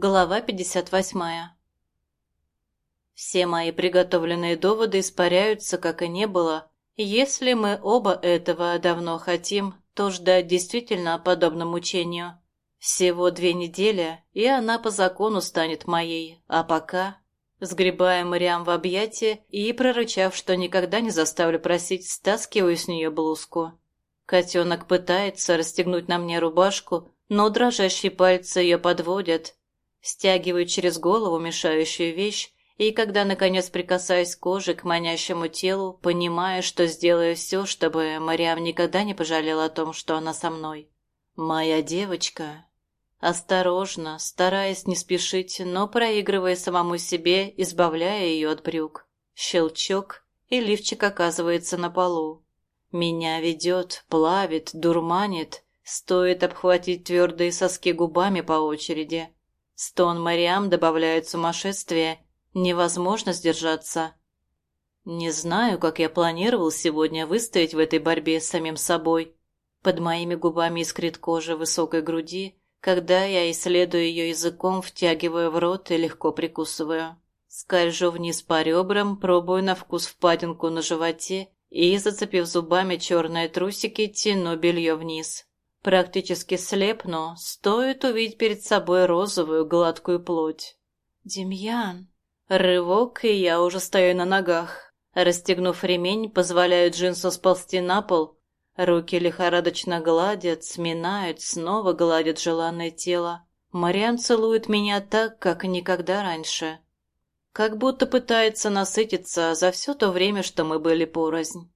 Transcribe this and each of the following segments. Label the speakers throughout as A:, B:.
A: Глава 58. Все мои приготовленные доводы испаряются, как и не было. Если мы оба этого давно хотим, то ждать действительно подобному мучению. Всего две недели, и она по закону станет моей, а пока... Сгребая Мариам в объятия и, прорычав, что никогда не заставлю просить, стаскиваю с нее блузку. Котенок пытается расстегнуть на мне рубашку, но дрожащие пальцы ее подводят, Стягиваю через голову мешающую вещь, и когда, наконец, прикасаюсь кожей к манящему телу, понимаю, что сделаю все, чтобы Мариам никогда не пожалела о том, что она со мной. Моя девочка. Осторожно, стараясь не спешить, но проигрывая самому себе, избавляя ее от брюк. Щелчок, и лифчик оказывается на полу. Меня ведет, плавит, дурманит. Стоит обхватить твердые соски губами по очереди. Стон Мариам добавляет сумасшествие. Невозможно сдержаться. Не знаю, как я планировал сегодня выстоять в этой борьбе с самим собой. Под моими губами искрит кожа высокой груди, когда я исследую ее языком, втягиваю в рот и легко прикусываю. Скольжу вниз по ребрам, пробую на вкус впадинку на животе и, зацепив зубами черные трусики, тяну белье вниз. Практически слепну, стоит увидеть перед собой розовую гладкую плоть. «Демьян!» Рывок, и я уже стою на ногах. Расстегнув ремень, позволяю джинсу сползти на пол. Руки лихорадочно гладят, сминают, снова гладят желанное тело. Мариан целует меня так, как никогда раньше. Как будто пытается насытиться за все то время, что мы были порознь.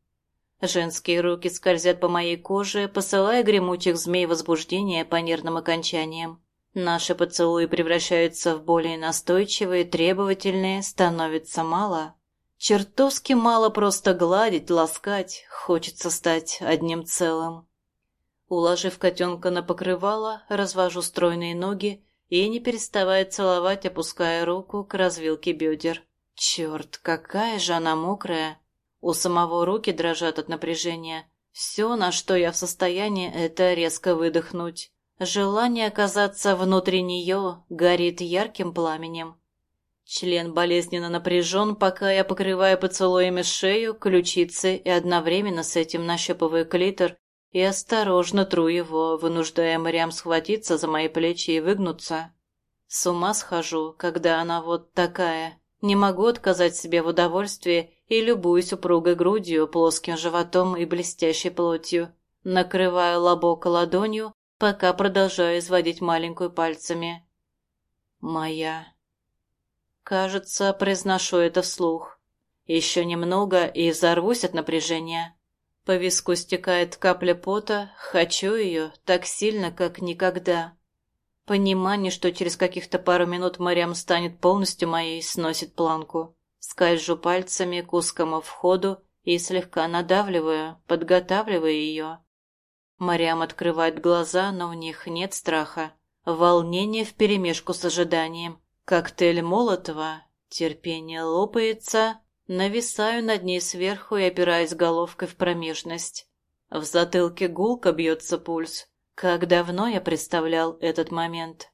A: Женские руки скользят по моей коже, посылая гремучих змей возбуждения по нервным окончаниям. Наши поцелуи превращаются в более настойчивые, требовательные, становится мало. Чертовски мало просто гладить, ласкать, хочется стать одним целым. Уложив котенка на покрывало, развожу стройные ноги и, не переставая целовать, опуская руку к развилке бедер. Черт, какая же она мокрая! У самого руки дрожат от напряжения. Все, на что я в состоянии, это резко выдохнуть. Желание оказаться внутри нее горит ярким пламенем. Член болезненно напряжен, пока я покрываю поцелуями шею, ключицы и одновременно с этим нащупываю клитор и осторожно тру его, вынуждая Мариам схватиться за мои плечи и выгнуться. С ума схожу, когда она вот такая. Не могу отказать себе в удовольствии и любуюсь упругой грудью, плоским животом и блестящей плотью. Накрываю лобок ладонью, пока продолжаю изводить маленькую пальцами. «Моя». Кажется, произношу это вслух. Еще немного и взорвусь от напряжения. По виску стекает капля пота, хочу ее так сильно, как никогда. Понимание, что через каких-то пару минут Мариам станет полностью моей, сносит планку. Скольжу пальцами к узкому входу и слегка надавливаю, подготавливая ее. Мариам открывает глаза, но в них нет страха. Волнение вперемешку с ожиданием. Коктейль Молотова. Терпение лопается. Нависаю над ней сверху и опираюсь головкой в промежность. В затылке гулко бьется пульс. Как давно я представлял этот момент.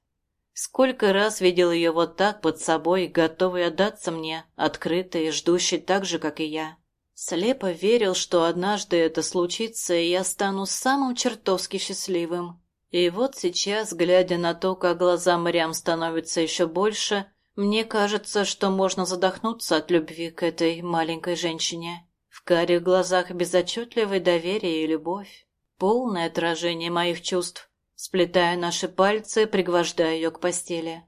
A: Сколько раз видел ее вот так под собой, готовой отдаться мне, открытой ждущей так же, как и я. Слепо верил, что однажды это случится, и я стану самым чертовски счастливым. И вот сейчас, глядя на то, как глаза Мариам становятся еще больше, мне кажется, что можно задохнуться от любви к этой маленькой женщине. В карих глазах безотчетливое доверие и любовь полное отражение моих чувств. Сплетаю наши пальцы, пригвождая ее к постели.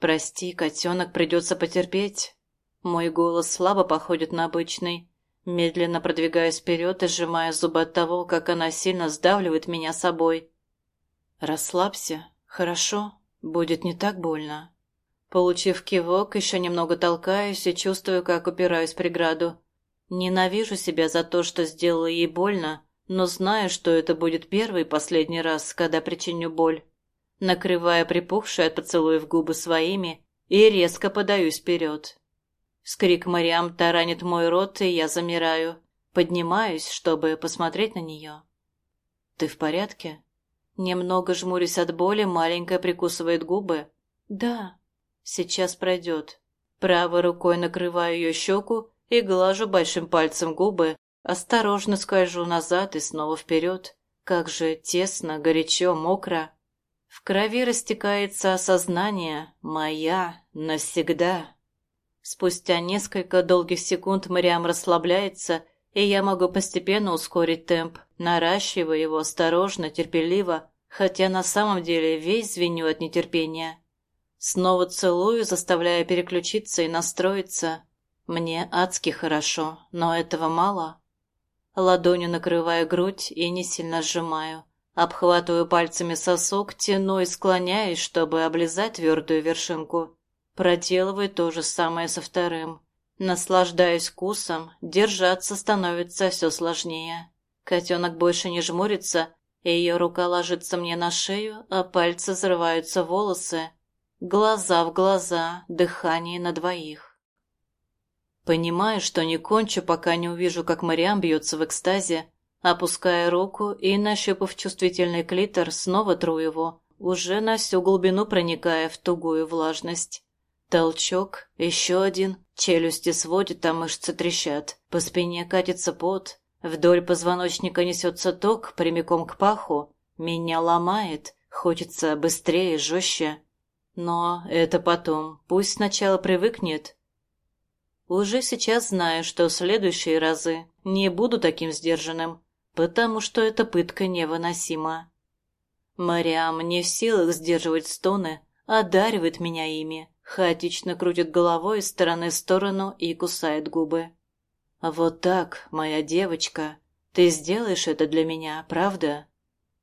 A: «Прости, котенок, придется потерпеть». Мой голос слабо походит на обычный. Медленно продвигаюсь вперед и сжимая зубы от того, как она сильно сдавливает меня собой. «Расслабься. Хорошо. Будет не так больно». Получив кивок, еще немного толкаюсь и чувствую, как упираюсь в преграду. Ненавижу себя за то, что сделала ей больно, но знаю, что это будет первый и последний раз, когда причиню боль. Накрывая припухшие от поцелуев губы своими, и резко подаюсь вперед. Скрик Мариам таранит мой рот, и я замираю. Поднимаюсь, чтобы посмотреть на нее. «Ты в порядке?» Немного жмурюсь от боли, маленькая прикусывает губы. «Да, сейчас пройдет». Правой рукой накрываю ее щеку и глажу большим пальцем губы, осторожно скольжу назад и снова вперед. Как же тесно, горячо, мокро. В крови растекается осознание «моя навсегда». Спустя несколько долгих секунд Мариам расслабляется, и я могу постепенно ускорить темп, наращивая его осторожно, терпеливо, хотя на самом деле весь звеню от нетерпения. Снова целую, заставляя переключиться и настроиться. Мне адски хорошо, но этого мало. Ладонью накрываю грудь и не сильно сжимаю. Обхватываю пальцами сосок, тяну и склоняюсь, чтобы облизать твердую вершинку. Проделываю то же самое со вторым. Наслаждаясь вкусом, держаться становится все сложнее. Котенок больше не жмурится, и ее рука ложится мне на шею, а пальцы взрываются волосы. Глаза в глаза, дыхание на двоих. Понимаю, что не кончу, пока не увижу, как Мариам бьется в экстазе, опуская руку и, нащупав чувствительный клитор, снова тру его, уже на всю глубину проникая в тугую влажность. Толчок, еще один, челюсти сводит, а мышцы трещат. По спине катится пот, вдоль позвоночника несется ток прямиком к паху. Меня ломает, хочется быстрее, жестче. Но это потом, пусть сначала привыкнет. Уже сейчас знаю, что в следующие разы не буду таким сдержанным, потому что эта пытка невыносима. Мариам не в силах сдерживать стоны, одаривает меня ими хаотично крутит головой из стороны в сторону и кусает губы. «Вот так, моя девочка, ты сделаешь это для меня, правда?»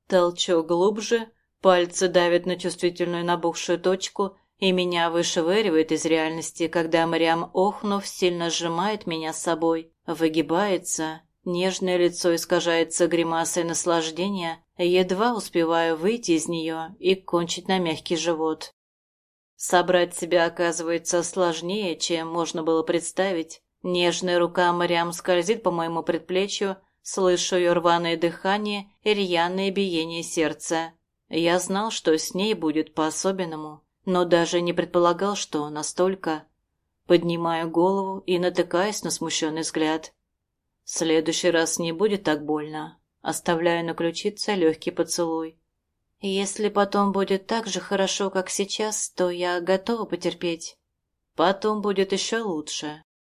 A: Толчок глубже, пальцы давят на чувствительную набухшую точку, и меня вышвыривает из реальности, когда Мариам, охнув, сильно сжимает меня с собой, выгибается, нежное лицо искажается гримасой наслаждения, едва успеваю выйти из нее и кончить на мягкий живот. Собрать себя оказывается сложнее, чем можно было представить. Нежная рука Мариам скользит по моему предплечью, слышу ее рваное дыхание и рьяное биение сердца. Я знал, что с ней будет по-особенному, но даже не предполагал, что настолько. Поднимаю голову и натыкаюсь на смущенный взгляд. В следующий раз не будет так больно. Оставляю на ключице легкий поцелуй. Если потом будет так же хорошо, как сейчас, то я готова потерпеть. Потом будет еще лучше.